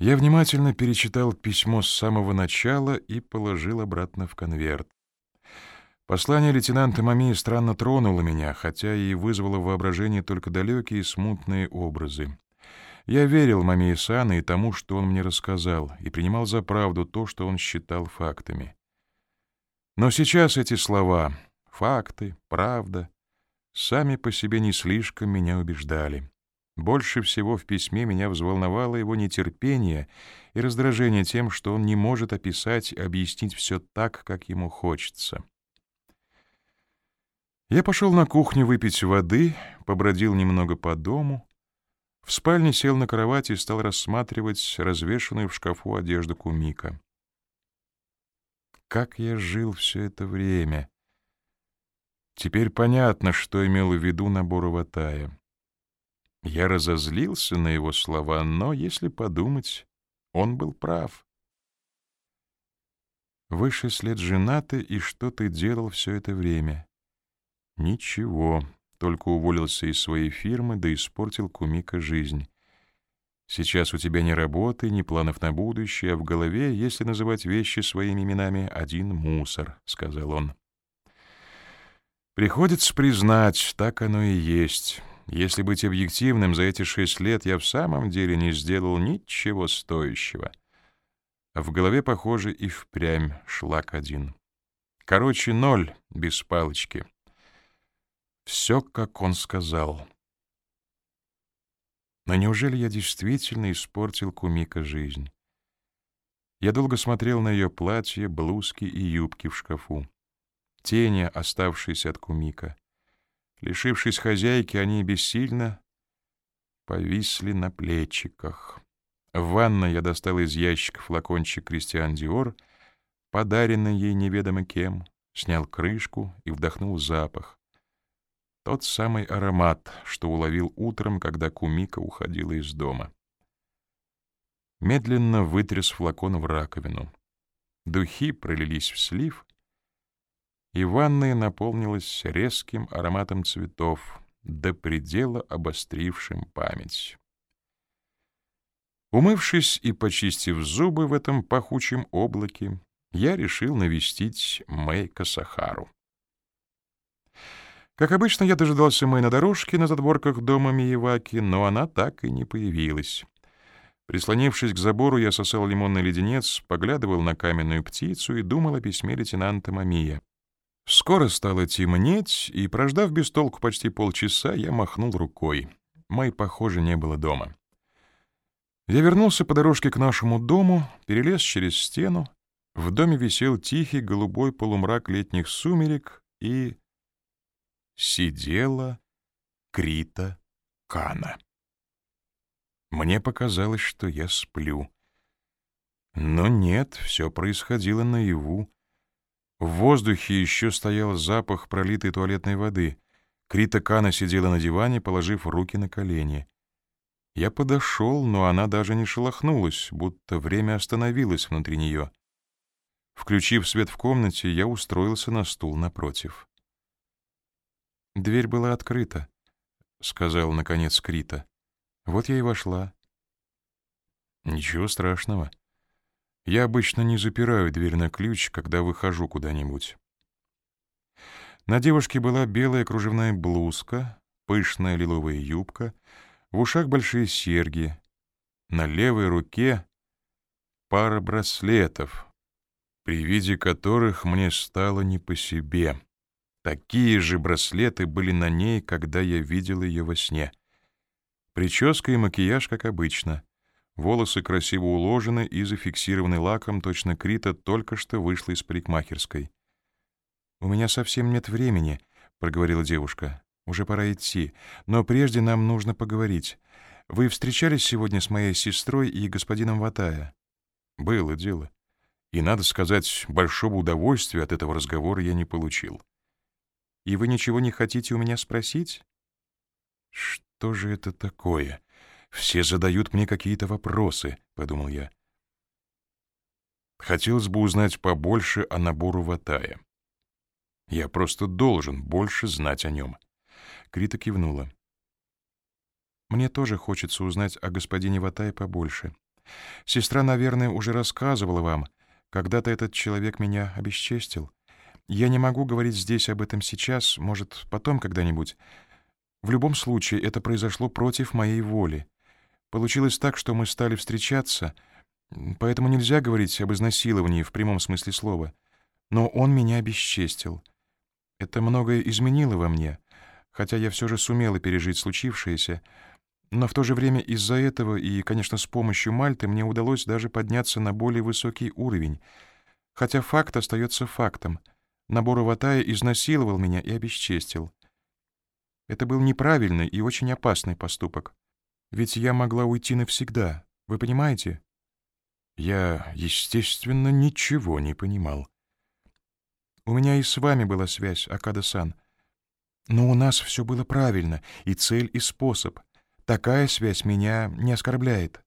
Я внимательно перечитал письмо с самого начала и положил обратно в конверт. Послание лейтенанта Мамии странно тронуло меня, хотя и вызвало в воображении только далекие смутные образы. Я верил Мамии Сана и тому, что он мне рассказал, и принимал за правду то, что он считал фактами. Но сейчас эти слова — факты, правда — сами по себе не слишком меня убеждали. Больше всего в письме меня взволновало его нетерпение и раздражение тем, что он не может описать объяснить все так, как ему хочется. Я пошел на кухню выпить воды, побродил немного по дому. В спальне сел на кровати и стал рассматривать развешанную в шкафу одежду Кумика. Как я жил все это время! Теперь понятно, что имел в виду набор Ватая. Я разозлился на его слова, но, если подумать, он был прав. Выше след женаты, и что ты делал все это время? Ничего, только уволился из своей фирмы, да испортил Кумика жизнь. Сейчас у тебя ни работы, ни планов на будущее, а в голове, если называть вещи своими именами, один мусор, — сказал он. Приходится признать, так оно и есть. Если быть объективным, за эти шесть лет я в самом деле не сделал ничего стоящего. В голове, похоже, и впрямь шлак один. Короче, ноль без палочки. Все, как он сказал. Но неужели я действительно испортил Кумика жизнь? Я долго смотрел на ее платье, блузки и юбки в шкафу. Тени, оставшиеся от Кумика. Лишившись хозяйки, они бессильно повисли на плечиках. В ванной я достал из ящика флакончик Кристиан Диор, подаренный ей неведомо кем, снял крышку и вдохнул запах. Тот самый аромат, что уловил утром, когда Кумика уходила из дома. Медленно вытряс флакон в раковину. Духи пролились в слив, и ванная наполнилась резким ароматом цветов, до предела обострившим память. Умывшись и почистив зубы в этом пахучем облаке, я решил навестить Мэйка Сахару. Как обычно, я дожидался Мэй на дорожке на задворках дома Миеваки, но она так и не появилась. Прислонившись к забору, я сосал лимонный леденец, поглядывал на каменную птицу и думал о письме лейтенанта Мамия. Скоро стало темнеть, и, прождав без толку почти полчаса, я махнул рукой. Май, похоже, не было дома. Я вернулся по дорожке к нашему дому, перелез через стену. В доме висел тихий голубой полумрак летних сумерек, и сидела Крита Кана. Мне показалось, что я сплю. Но нет, все происходило наяву. В воздухе еще стоял запах пролитой туалетной воды. Крита Кана сидела на диване, положив руки на колени. Я подошел, но она даже не шелохнулась, будто время остановилось внутри нее. Включив свет в комнате, я устроился на стул напротив. «Дверь была открыта», — сказал, наконец, Крита. «Вот я и вошла». «Ничего страшного», я обычно не запираю дверь на ключ, когда выхожу куда-нибудь. На девушке была белая кружевная блузка, пышная лиловая юбка, в ушах большие серьги, на левой руке пара браслетов, при виде которых мне стало не по себе. Такие же браслеты были на ней, когда я видел ее во сне. Прическа и макияж, как обычно. Волосы красиво уложены и зафиксированы лаком, точно Крита только что вышла из парикмахерской. «У меня совсем нет времени», — проговорила девушка. «Уже пора идти, но прежде нам нужно поговорить. Вы встречались сегодня с моей сестрой и господином Ватая?» «Было дело. И, надо сказать, большого удовольствия от этого разговора я не получил». «И вы ничего не хотите у меня спросить?» «Что же это такое?» Все задают мне какие-то вопросы, — подумал я. Хотелось бы узнать побольше о набору Ватая. Я просто должен больше знать о нем. Крита кивнула. Мне тоже хочется узнать о господине Ватае побольше. Сестра, наверное, уже рассказывала вам. Когда-то этот человек меня обесчестил. Я не могу говорить здесь об этом сейчас, может, потом когда-нибудь. В любом случае, это произошло против моей воли. Получилось так, что мы стали встречаться, поэтому нельзя говорить об изнасиловании в прямом смысле слова. Но он меня обесчестил. Это многое изменило во мне, хотя я все же сумела пережить случившееся, но в то же время из-за этого и, конечно, с помощью Мальты мне удалось даже подняться на более высокий уровень, хотя факт остается фактом. Набор Ватая изнасиловал меня и обесчестил. Это был неправильный и очень опасный поступок. Ведь я могла уйти навсегда, вы понимаете? Я, естественно, ничего не понимал. У меня и с вами была связь, Акада-сан. Но у нас все было правильно, и цель, и способ. Такая связь меня не оскорбляет.